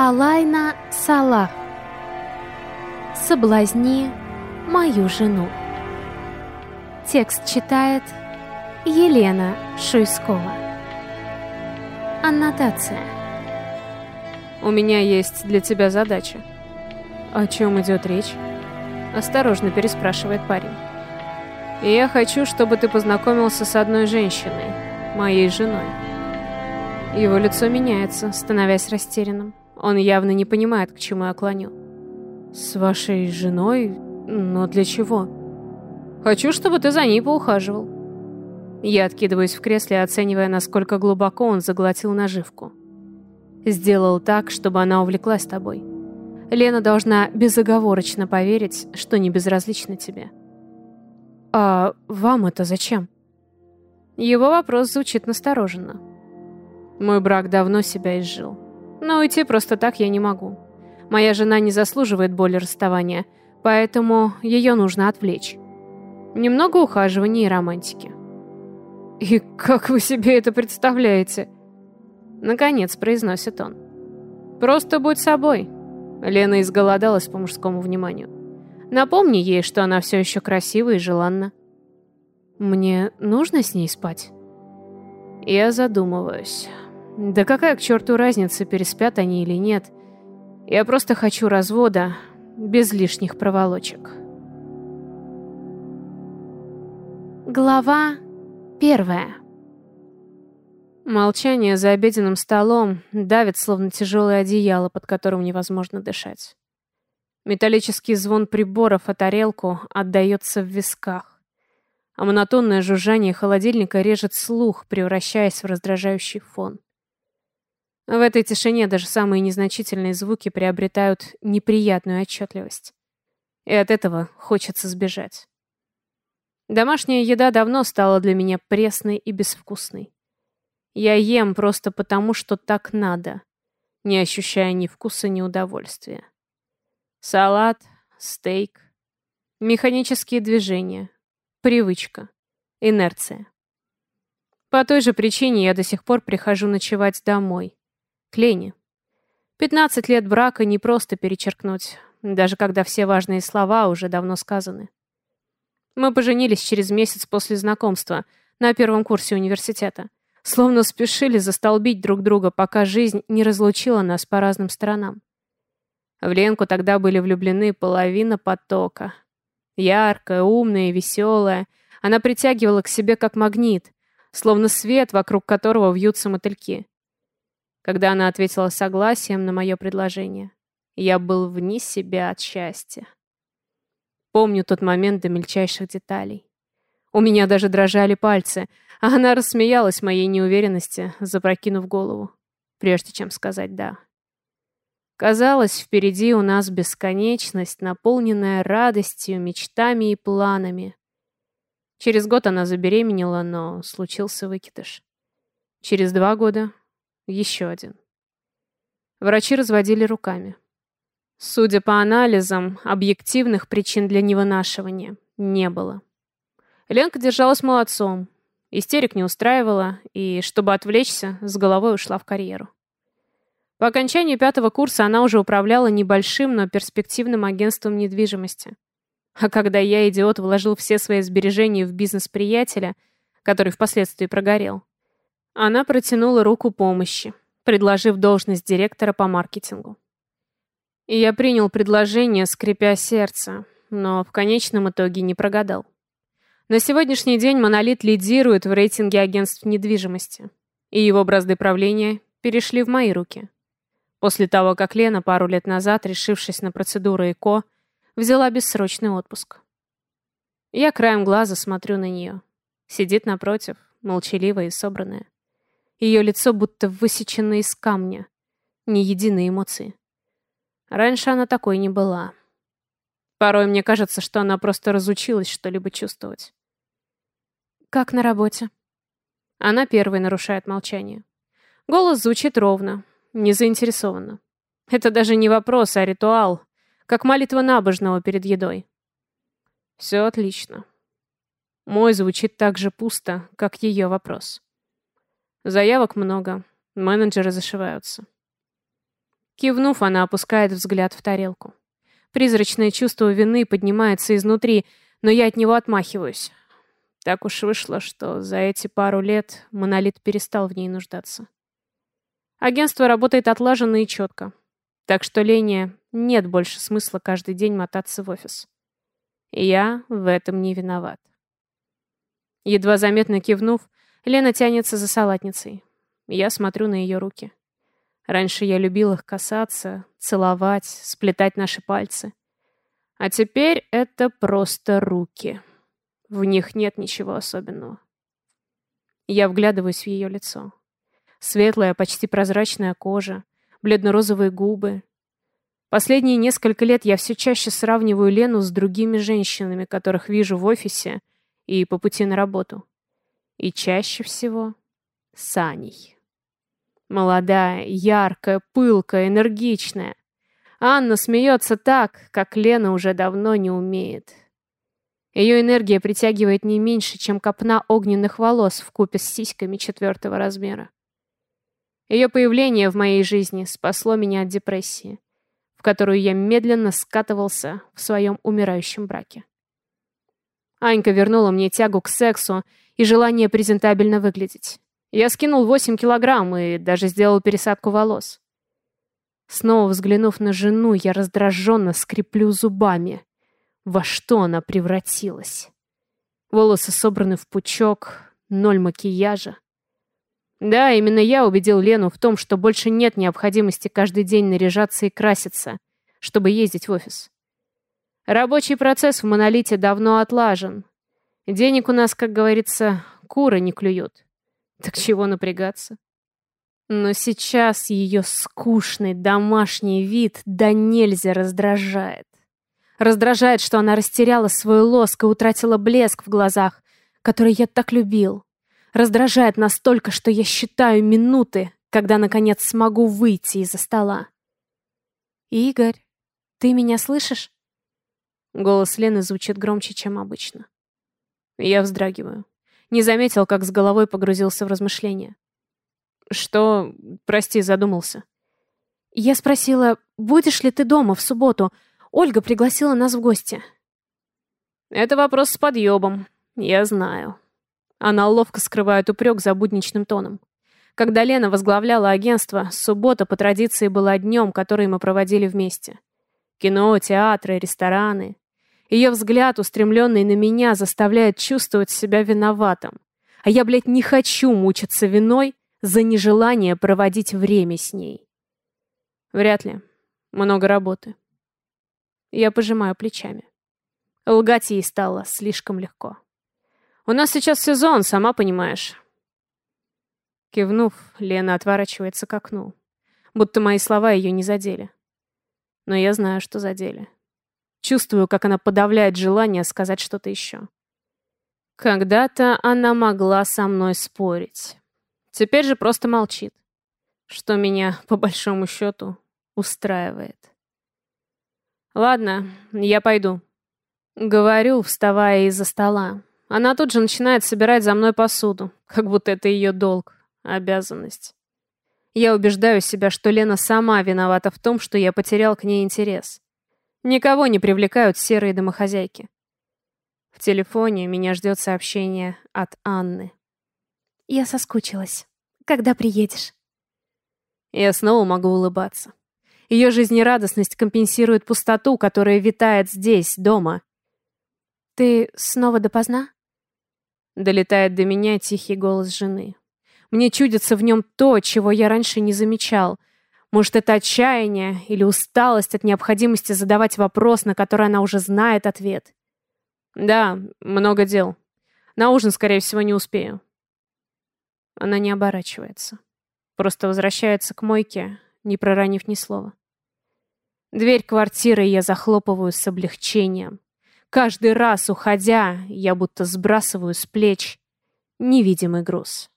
Алайна Салах. Соблазни мою жену. Текст читает Елена Шуйскова. Аннотация. У меня есть для тебя задача. О чем идет речь? Осторожно переспрашивает парень. И я хочу, чтобы ты познакомился с одной женщиной, моей женой. Его лицо меняется, становясь растерянным. Он явно не понимает, к чему я клоню. С вашей женой? Но для чего? Хочу, чтобы ты за ней поухаживал. Я откидываюсь в кресле, оценивая, насколько глубоко он заглотил наживку. Сделал так, чтобы она увлеклась тобой. Лена должна безоговорочно поверить, что не безразлична тебе. «А вам это зачем?» Его вопрос звучит настороженно. Мой брак давно себя изжил. Но уйти просто так я не могу. Моя жена не заслуживает боли расставания, поэтому ее нужно отвлечь. Немного ухаживания и романтики. «И как вы себе это представляете?» Наконец произносит он. «Просто будь собой». Лена изголодалась по мужскому вниманию. Напомни ей, что она все еще красива и желанна. Мне нужно с ней спать? Я задумываюсь. Да какая к черту разница, переспят они или нет. Я просто хочу развода, без лишних проволочек. Глава первая. Молчание за обеденным столом давит, словно тяжелое одеяло, под которым невозможно дышать. Металлический звон приборов о тарелку отдается в висках, а монотонное жужжание холодильника режет слух, превращаясь в раздражающий фон. В этой тишине даже самые незначительные звуки приобретают неприятную отчетливость. И от этого хочется сбежать. Домашняя еда давно стала для меня пресной и безвкусной. Я ем просто потому, что так надо, не ощущая ни вкуса, ни удовольствия. Салат, стейк, механические движения, привычка, инерция. По той же причине я до сих пор прихожу ночевать домой, к Лене. 15 лет брака не просто перечеркнуть, даже когда все важные слова уже давно сказаны. Мы поженились через месяц после знакомства на первом курсе университета. Словно спешили застолбить друг друга, пока жизнь не разлучила нас по разным сторонам. В Ленку тогда были влюблены половина потока. Яркая, умная, веселая. Она притягивала к себе как магнит, словно свет, вокруг которого вьются мотыльки когда она ответила согласием на мое предложение. Я был вне себя от счастья. Помню тот момент до мельчайших деталей. У меня даже дрожали пальцы, а она рассмеялась моей неуверенности, запрокинув голову, прежде чем сказать «да». Казалось, впереди у нас бесконечность, наполненная радостью, мечтами и планами. Через год она забеременела, но случился выкидыш. Через два года еще один. Врачи разводили руками. Судя по анализам, объективных причин для невынашивания не было. Ленка держалась молодцом, истерик не устраивала и, чтобы отвлечься, с головой ушла в карьеру. По окончанию пятого курса она уже управляла небольшим, но перспективным агентством недвижимости. А когда я, идиот, вложил все свои сбережения в бизнес приятеля, который впоследствии прогорел, она протянула руку помощи, предложив должность директора по маркетингу. И я принял предложение, скрипя сердце, но в конечном итоге не прогадал. На сегодняшний день «Монолит» лидирует в рейтинге агентств недвижимости, и его бразды правления перешли в мои руки. После того, как Лена пару лет назад, решившись на процедуру ЭКО, взяла бессрочный отпуск. Я краем глаза смотрю на нее. Сидит напротив, молчаливая и собранная. Ее лицо будто высечено из камня. Ни единой эмоции. Раньше она такой не была. Порой мне кажется, что она просто разучилась что-либо чувствовать. «Как на работе?» Она первой нарушает молчание. Голос звучит ровно, не заинтересованно. Это даже не вопрос, а ритуал, как молитва набожного перед едой. Все отлично. Мой звучит так же пусто, как ее вопрос. Заявок много, менеджеры зашиваются. Кивнув, она опускает взгляд в тарелку. Призрачное чувство вины поднимается изнутри, но я от него отмахиваюсь. Так уж вышло, что за эти пару лет монолит перестал в ней нуждаться. Агентство работает отлаженно и четко. Так что Лене нет больше смысла каждый день мотаться в офис. Я в этом не виноват. Едва заметно кивнув, Лена тянется за салатницей. Я смотрю на ее руки. Раньше я любил их касаться, целовать, сплетать наши пальцы. А теперь это просто руки. В них нет ничего особенного. Я вглядываюсь в ее лицо. Светлая, почти прозрачная кожа, бледно-розовые губы. Последние несколько лет я все чаще сравниваю Лену с другими женщинами, которых вижу в офисе и по пути на работу. И чаще всего с Аней. Молодая, яркая, пылкая, энергичная. Анна смеется так, как Лена уже давно не умеет. Ее энергия притягивает не меньше, чем копна огненных волос в купе с сиськами четвертого размера. Ее появление в моей жизни спасло меня от депрессии, в которую я медленно скатывался в своем умирающем браке. Анька вернула мне тягу к сексу и желание презентабельно выглядеть. Я скинул 8 килограмм и даже сделал пересадку волос. Снова взглянув на жену, я раздраженно скреплю зубами. Во что она превратилась? Волосы собраны в пучок, ноль макияжа. Да, именно я убедил Лену в том, что больше нет необходимости каждый день наряжаться и краситься, чтобы ездить в офис. Рабочий процесс в монолите давно отлажен. Денег у нас, как говорится, куры не клюют. Так чего напрягаться? Но сейчас ее скучный домашний вид да нельзя раздражает. Раздражает, что она растеряла свой лоск и утратила блеск в глазах, который я так любил. Раздражает настолько, что я считаю минуты, когда, наконец, смогу выйти из-за стола. «Игорь, ты меня слышишь?» Голос Лены звучит громче, чем обычно. Я вздрагиваю. Не заметил, как с головой погрузился в размышления. Что, прости, задумался. Я спросила, будешь ли ты дома в субботу? Ольга пригласила нас в гости. Это вопрос с подъебом. Я знаю. Она ловко скрывает упрек за будничным тоном. Когда Лена возглавляла агентство, суббота по традиции была днем, который мы проводили вместе. Кино, театры, рестораны. Ее взгляд, устремленный на меня, заставляет чувствовать себя виноватым. А я, блядь, не хочу мучиться виной за нежелание проводить время с ней. Вряд ли. Много работы. Я пожимаю плечами. Лгать ей стало слишком легко. У нас сейчас сезон, сама понимаешь. Кивнув, Лена отворачивается к окну. Будто мои слова ее не задели. Но я знаю, что задели. Чувствую, как она подавляет желание сказать что-то еще. Когда-то она могла со мной спорить. Теперь же просто молчит. Что меня, по большому счету, устраивает. Ладно, я пойду. Говорю, вставая из-за стола. Она тут же начинает собирать за мной посуду, как будто это ее долг, обязанность. Я убеждаю себя, что Лена сама виновата в том, что я потерял к ней интерес. Никого не привлекают серые домохозяйки. В телефоне меня ждет сообщение от Анны. «Я соскучилась. Когда приедешь?» Я снова могу улыбаться. Ее жизнерадостность компенсирует пустоту, которая витает здесь, дома. «Ты снова допоздна?» Долетает до меня тихий голос жены. Мне чудится в нем то, чего я раньше не замечал. Может, это отчаяние или усталость от необходимости задавать вопрос, на который она уже знает ответ. Да, много дел. На ужин, скорее всего, не успею. Она не оборачивается. Просто возвращается к мойке, не проронив ни слова. Дверь квартиры я захлопываю с облегчением. Каждый раз, уходя, я будто сбрасываю с плеч невидимый груз.